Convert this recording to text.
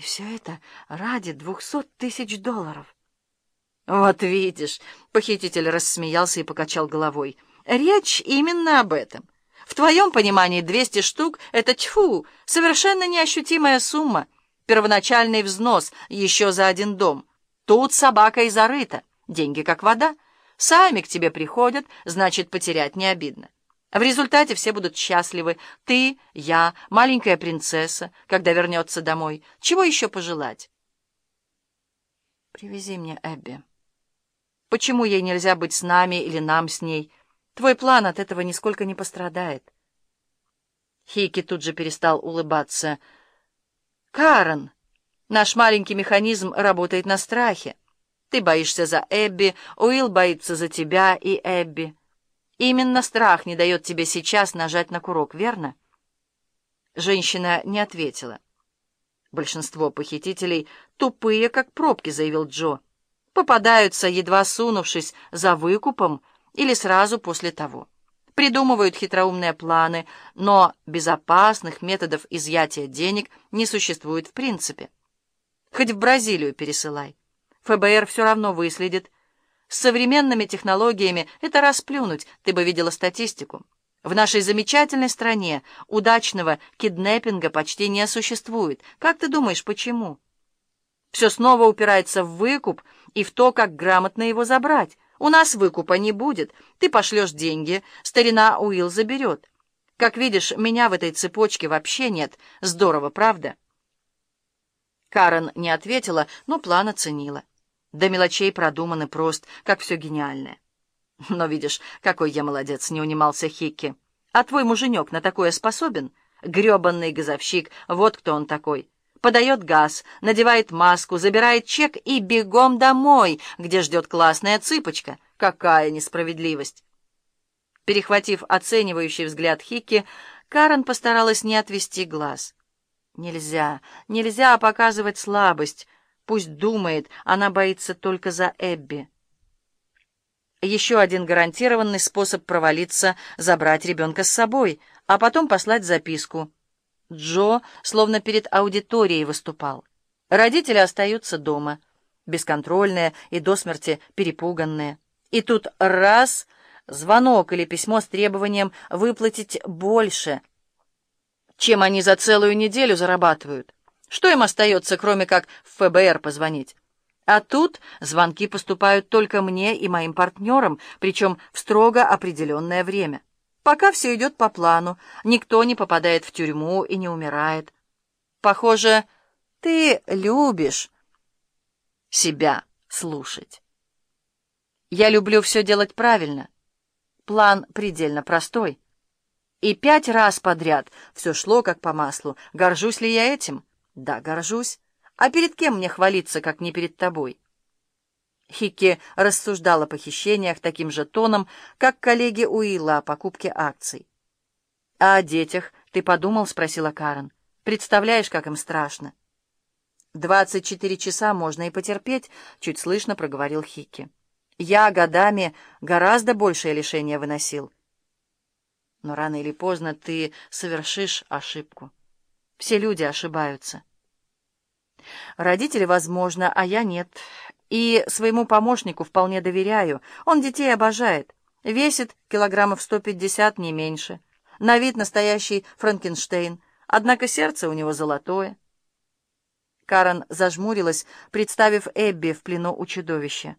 И все это ради двухсот тысяч долларов. Вот видишь, похититель рассмеялся и покачал головой. Речь именно об этом. В твоем понимании 200 штук — это тьфу, совершенно неощутимая сумма. Первоначальный взнос еще за один дом. Тут собака и зарыта, деньги как вода. Сами к тебе приходят, значит, потерять не обидно. В результате все будут счастливы. Ты, я, маленькая принцесса, когда вернется домой. Чего еще пожелать? Привези мне Эбби. Почему ей нельзя быть с нами или нам с ней? Твой план от этого нисколько не пострадает. Хейки тут же перестал улыбаться. «Карен, наш маленький механизм работает на страхе. Ты боишься за Эбби, Уилл боится за тебя и Эбби. Именно страх не дает тебе сейчас нажать на курок, верно?» Женщина не ответила. «Большинство похитителей тупые, как пробки», — заявил Джо. «Попадаются, едва сунувшись за выкупом, или сразу после того. Придумывают хитроумные планы, но безопасных методов изъятия денег не существует в принципе. Хоть в Бразилию пересылай. ФБР все равно выследит. С современными технологиями это расплюнуть, ты бы видела статистику. В нашей замечательной стране удачного киднеппинга почти не существует. Как ты думаешь, почему? Все снова упирается в выкуп и в то, как грамотно его забрать. У нас выкупа не будет. Ты пошлешь деньги, старина Уилл заберет. Как видишь, меня в этой цепочке вообще нет. Здорово, правда?» Карен не ответила, но план оценила. До мелочей продуман и прост, как все гениальное. «Но видишь, какой я молодец», — не унимался Хикки. «А твой муженек на такое способен? Гребанный газовщик, вот кто он такой» подает газ, надевает маску, забирает чек и бегом домой, где ждет классная цыпочка. Какая несправедливость! Перехватив оценивающий взгляд Хикки, Карен постаралась не отвести глаз. Нельзя, нельзя показывать слабость. Пусть думает, она боится только за Эбби. Еще один гарантированный способ провалиться — забрать ребенка с собой, а потом послать записку — Джо словно перед аудиторией выступал. Родители остаются дома, бесконтрольные и до смерти перепуганные. И тут раз — звонок или письмо с требованием выплатить больше, чем они за целую неделю зарабатывают. Что им остается, кроме как в ФБР позвонить? А тут звонки поступают только мне и моим партнерам, причем в строго определенное время. Пока все идет по плану, никто не попадает в тюрьму и не умирает. Похоже, ты любишь себя слушать. Я люблю все делать правильно. План предельно простой. И пять раз подряд все шло как по маслу. Горжусь ли я этим? Да, горжусь. А перед кем мне хвалиться, как не перед тобой? Хикки рассуждал о похищениях таким же тоном, как коллеги Уилла о покупке акций. «А о детях ты подумал?» — спросила Карен. «Представляешь, как им страшно?» «Двадцать четыре часа можно и потерпеть», — чуть слышно проговорил Хикки. «Я годами гораздо большее лишение выносил». «Но рано или поздно ты совершишь ошибку. Все люди ошибаются». «Родители, возможно, а я нет. И своему помощнику вполне доверяю. Он детей обожает. Весит килограммов 150, не меньше. На вид настоящий Франкенштейн, однако сердце у него золотое. Карен зажмурилась, представив Эбби в плену у чудовища.